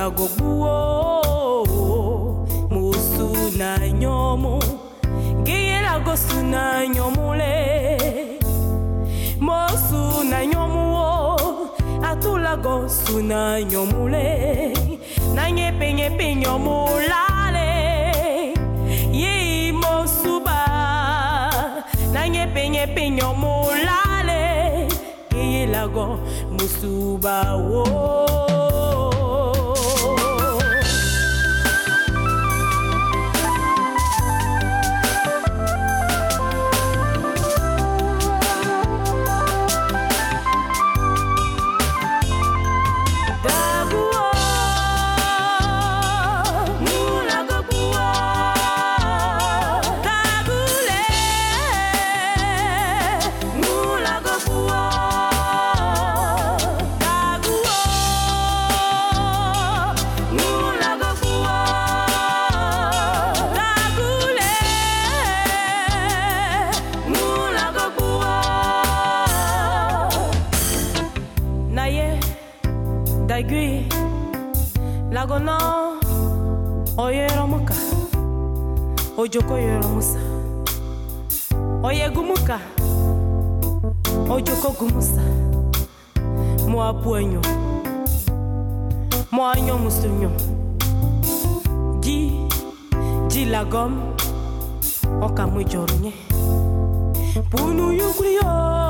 lago buo musu na nyomu geye lago su na nyomu le. Mosu na nyomu o atu lago su na nyomu le. Na nyepe nyepe nyomu lale ye mosu ba na nyepe nyepe nyomu lale geye lago musu ba wo. Daigui, lagona, oyero muka, ojoko yero musa, oye gumuka, ojoko gumusa, mua puenyo, nyo musunyo, di, di lagom, oka mujoronye, punu yukuyo,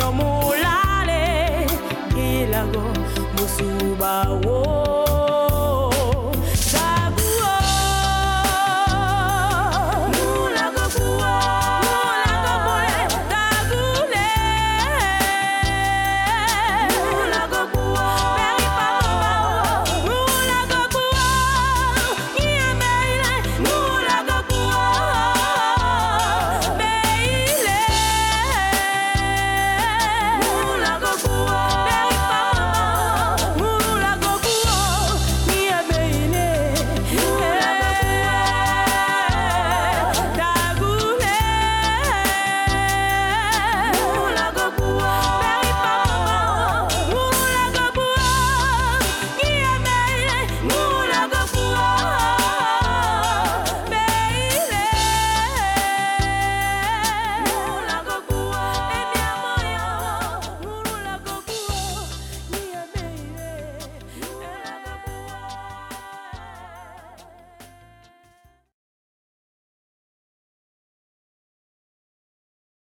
nyepe nyomulale gilago musuba